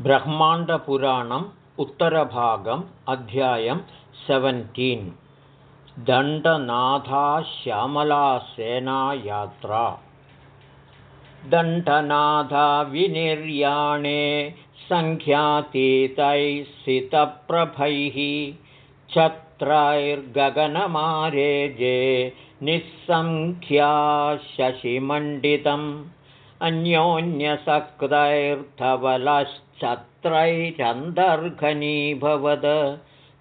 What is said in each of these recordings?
ब्रह्माण्डपुराणम् उत्तरभागम् अध्यायं सेवेन्टीन्। दण्डनाथाश्यामलासेनायात्रा। दण्डनाथा विनिर्याणे सङ्ख्यातीतैः सितप्रभैः छत्रैर्गगनमारेजे निःसङ्ख्या शशिमण्डितम् अन्योन्यसक्तैर्धवलश्चत्रैरन्तर्घनीभवद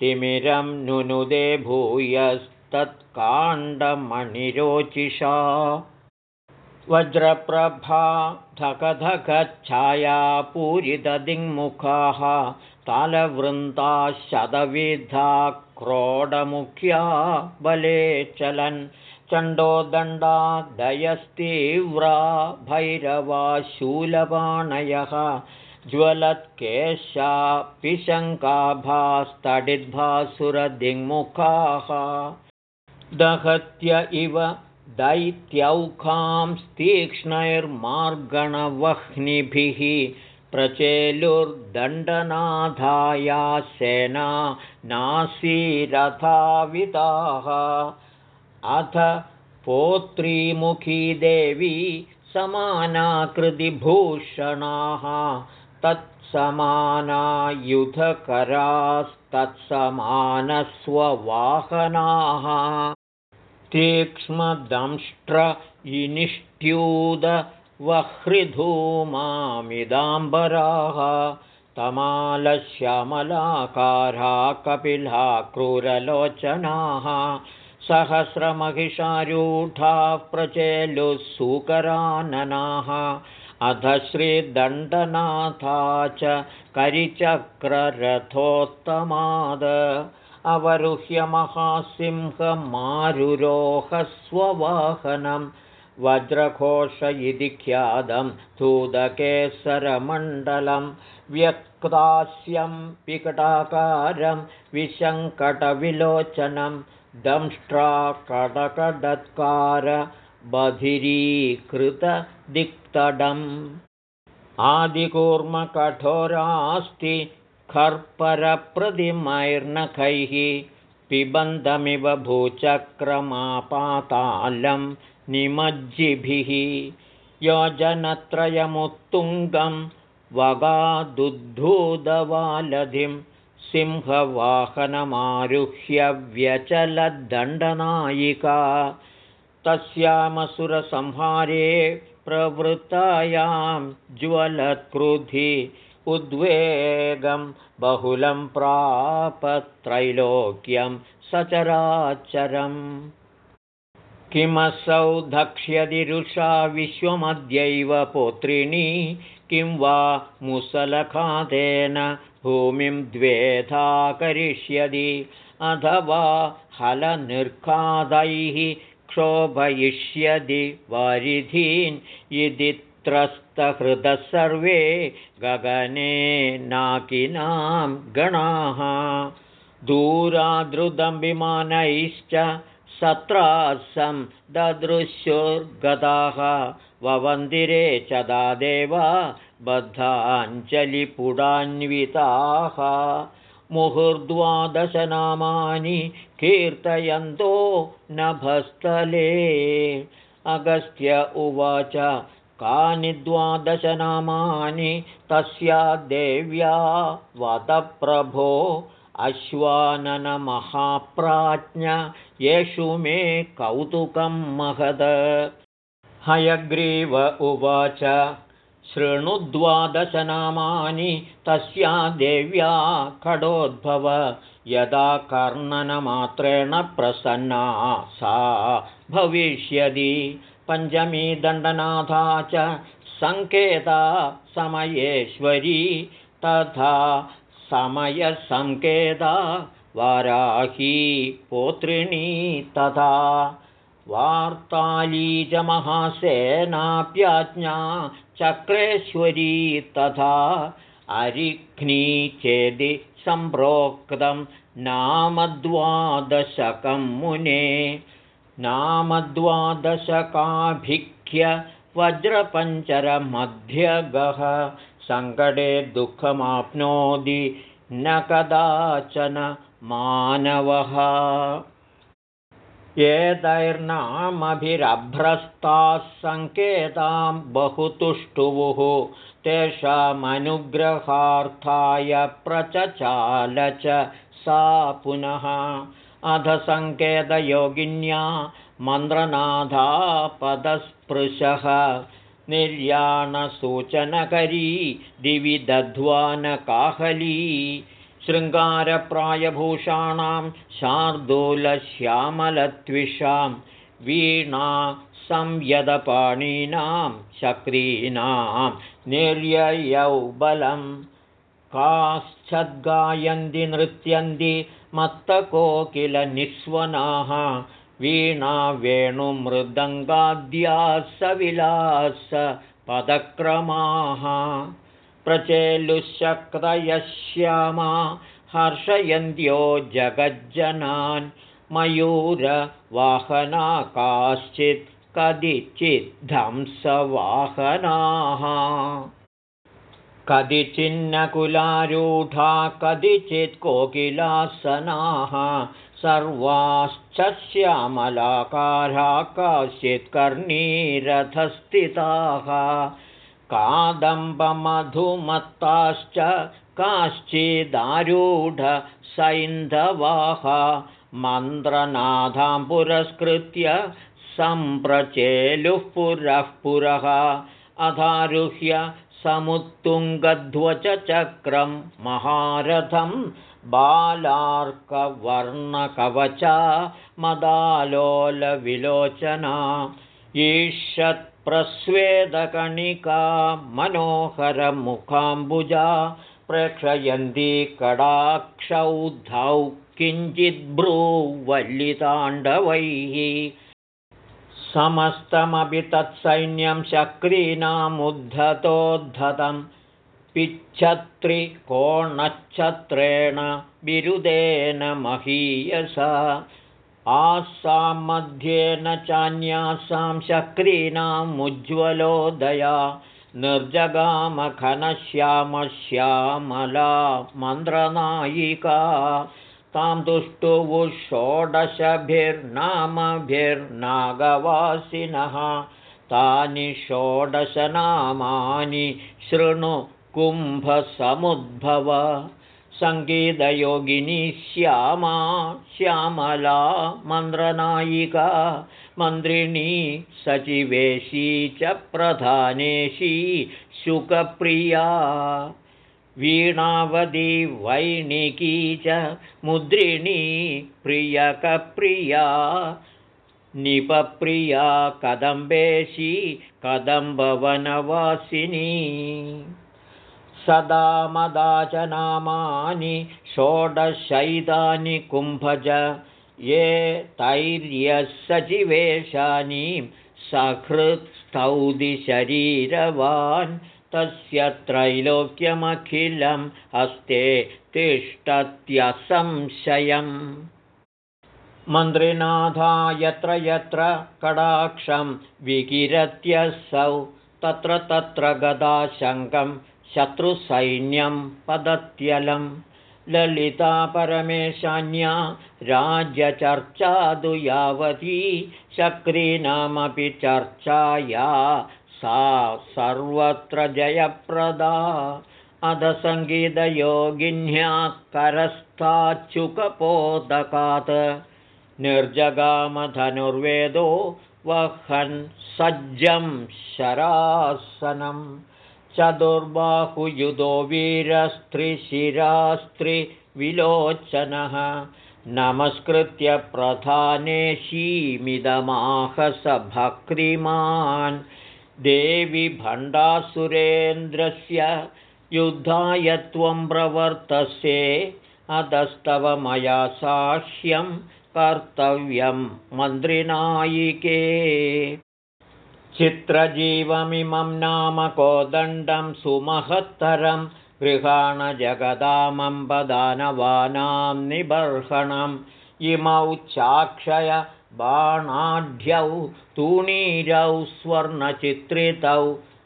तिमिरं नुनुदे भूयस्तत्काण्डमणिरोचिषा। वज्रप्रभा धकधकच्छाया पूरितदिङ्मुखाः तालवृन्दाः शतविधा क्रोडमुख्या बले चलन् चण्डोदण्डादयस्तीव्रा भैरवाशूलपाणयः ज्वलत्केशा पिशङ्काभास्तडिद्भासुरदिङ्मुखाः। दहत्य इव दैत्यौखां तीक्ष्णैर्मार्गणवह्निभिः प्रचेलुर्दण्डनाधाया सेना नासीरथाविताः अथ पोत्रीमुखी देवी समानाकृतिभूषणाः तत्समानायुधकरास्तत्समानस्ववाहनाः। तीक्ष्मदंष्ट्र इनिष्ट्यूदवह्रिधूमामिदाम्बराः तमालश्यामलाकारा कपिला क्रूरलोचनाः सहस्रमहिषारूढाः प्रचेलुः सूकराननाः अध श्रीदण्डनाथा च करिचक्ररथोत्तमाद। अवरुह्य महासिंहमारुरोहस्ववाहनं वज्रघोष इति ख्यातं धूदकेसरमण्डलं व्यक्तास्यं विकटाकारं विशङ्कटविलोचनं दंष्ट्राकडकडत्कार आदिकूर्मकठोरास्ति खर्परप्रतिमैर्नखैः पिबन्धमिव भूचक्रमापातालं निमज्जिभिः। योजनत्रयमुत्तुङ्गं वगादुद्धूदवालधिं सिंहवाहनमारुह्य व्यचलद्दण्डनायिका तस्यामसुरसंहारे प्रवृत्तायां ज्वलत्क्रुधि उद्वेगं बहुलं प्रापत्रैलोक्यं सचराचरम्। किमसौ धक्ष्यदिरुषा विश्वमद्यैव पौत्रिणी किं वा मुसलखादेन भूमिं द्वेधा करिष्यति अथवा हलनिर्खादैः क्षोभयिष्यति वारिधीन् यदि त्रस्तहृदः सर्वे गगने नाकिनां गणाः दूरादृतं विमानैश्च सत्रासं ददृश्युर्गताः ववन्दिरे च दादेवा बद्धाञ्जलिपुडान्विताः मुहुर्द्वादशनामानि कीर्तयन्तो नभस्थले। अगस्त्य उवाच कानि द्वादशनामानि तस्या देव्या वदप्रभो अश्वाननमहाप्राज्ञ येषु मे कौतुकं महद हयग्रीव उवाच। शृणुद्वादशनामानि तस्या देव्या खडोद्भव यदा कर्णनमात्रेण प्रसन्ना सा भविष्यति। पञ्चमी दण्डनाथा च सङ्केता समयेश्वरी। तथा समयसङ्केता वाराही पोत्रिणी तथा वार्तालीजमहासेनाप्याज्ञा चक्रेश्वरी तथा अरिघ्नी चेदि सम्प्रोक्तं नामद्वादशकं मुने। नामद्वादशकाभिख्य वज्रपञ्चरमध्यगः सङ्कटे दुःखमाप्नोति न कदाचन मानवः एतैर्नामभिरभ्रस्ताः सङ्केतां बहुतुष्टुवुः। तेषामनुग्रहार्थाय प्रचचाल च सा पुनः। अध सङ्केतयोगिन्या मन्त्रनाथापदस्पृशः निर्याणसूचनकरी दिवि दध्वानकाहली शृङ्गारप्रायभूषाणां शार्दूलश्यामलत्विषां वीणा संयदपाणीनां चक्रीणां निर्ययौ बलं काश्चद्गायन्ति नृत्यन्ति मत्तकोकिलनिःस्वनाः वीणा वेणुमृदङ्गाद्यासविलास पदक्रमाः प्रचेलुशक्तयश्यामा हर्षयन्त्यो जगज्जनान् मयूरवाहना काश्चित् कदिचिद्धंसवाहनाः। कदिचिन्नकुलारूढा कदिचित् कोकिलासनाः सर्वाश्च श्यामलाकारा काश्चित् कर्णीरथस्थिताः कादम्बमधुमत्ताश्च काश्चिदारूढसैन्धवाः मन्त्रनाथां पुरस्कृत्य सम्प्रचेलुः पुरः पुरः अधारुह्य समुत्तुङ्गध्वचक्रं महारथं बालार्कवर्णकवचा मदालोलविलोचना ईषत् प्रस्वेदकणिका मनोहरमुखाम्बुजा प्रेक्षयन्ती कडाक्षौधौ किञ्चिद्भ्रूवल्लिताण्डवैः समस्तमपि तत्सैन्यं शक्रीणामुद्धतोद्धतं पिच्छत्रिकोणच्छत्रेण बिरुदेन महीयसा आसां मध्ये न चान्यासां शक्रीणामुज्ज्वलोदया निर्जगामखनश्यामश्यामला मन्द्रनायिका। तां दुष्टुवुः षोडशभिर्नामभिर्नागवासिनः तानि षोडशनामानि शृणु कुम्भसमुद्भव सङ्गीतयोगिनी श्यामा श्यामला मन्द्रनायिका मन्त्रिणी सचिवेशी च प्रधानेशी शुकप्रिया वीणावदी वैणिकी च मुद्रिणी प्रियकप्रिया निपप्रिया कदम्बेशी कदम्बवनवासिनी सदा मदा च नामानि षोडशैतानि कुम्भज ये सकृत्स्तौदिशरीरवान् तस्य त्रैलोक्यमखिलम् हस्ते तिष्ठत्यसंशयम्। मन्त्रिनाथा यत्र यत्र कडाक्षं विकिरत्यसौ तत्र तत्र गदाशङ्कं शत्रुसैन्यं पदत्यलं ललिता परमेशान्या राज्यचर्चादु यावती चक्रीणामपि चर्चाया सा सर्वत्र जयप्रदा। अधसङ्गीतयोगिन्या करस्थाच्युकपोदकात् निर्जगामधनुर्वेदो वहन् सज्जं शरासनम् चतुर्बाहुयुधो वीरस्त्रिशिरास्त्रिविलोचनः नमस्कृत्य स भक्तिमान् देवि भण्डासुरेन्द्रस्य युद्धाय त्वं प्रवर्तसे। अधस्तव मया साह्यं कर्तव्यं मन्त्रिनायिके चित्रजीवमिमं नाम कोदण्डं सुमहत्तरं गृहाणजगदामम्बदानवानां निबर्हणम् इमौ चाक्षय बाणाढ्यौ तूणीरौ स्वर्णचित्रितौ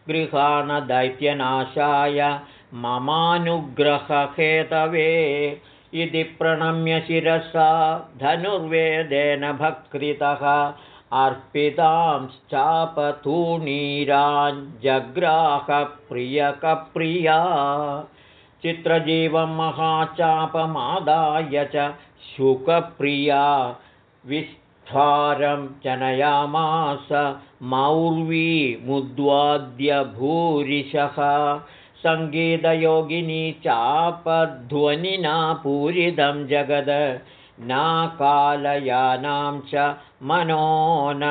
गृहाणदैत्यनाशाय ममानुग्रहहेतवे। इति प्रणम्य शिरसा धनुर्वेदेन भक्तितः अर्पितांश्चापतूणीराञ्जग्राहप्रियकप्रिया चित्रजीवं महाचापमादाय च शुकप्रिया विस्फारं जनयामास मौर्वी मुद्वाद्यभूरिशः सङ्गीतयोगिनी चापध्वनिना पूरितं जगद नाकालयानां च मनो न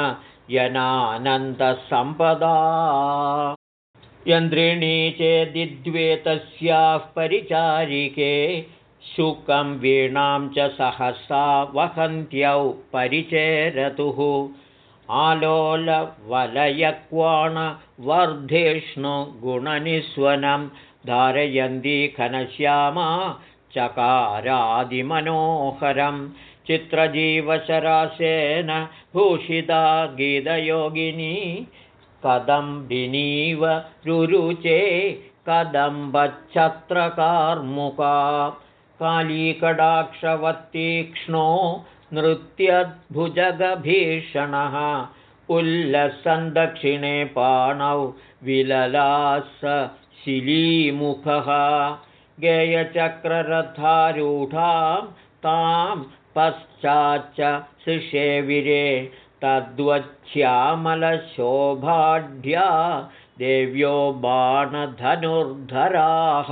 यनानन्दसम्पदा यन्द्रिणी चेदिद्वे तस्याः परिचारिके शुकं वीणां च सहसा वहन्त्यौ परिचेरतुः। आलोलवलयक्वाणवर्धिष्णुगुणनिस्वनं धारयन्ती घनश्यामा चकारादिमनोहरं चित्रजीवशरासेन भूषिता गीतयोगिनी कदम्बिनीव रुरुचे कदम्बच्छत्रकार्मुका कालीकडाक्षवत्तीक्ष्णो नृत्यद्भुजगभीषणः उल्लसन् दक्षिणे पाणौ विललास शिलीमुखः गेयचक्ररथारूढां तां पश्चाच्च शिषेविरे तद्वच्छ्यामलशोभाढ्या देव्यो बाणधनुर्धराः।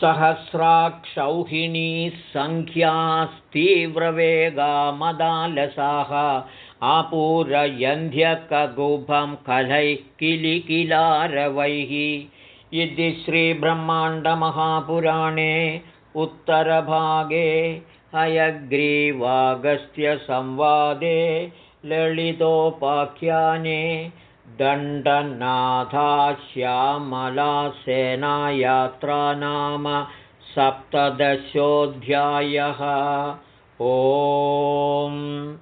सहस्राक्षौहिणी सङ्ख्यास्तीव्रवेगामदालसाः आपूरयन्ध्यकगुभं कलैः किलिकिलारवैः इति श्रीब्रह्माण्डमहापुराणे उत्तरभागे हयग्रीवागस्त्यसंवादे ललितोपाख्याने दण्डनाथाश्यामलासेनायात्रा नाम सप्तदशोऽध्यायः। ओम्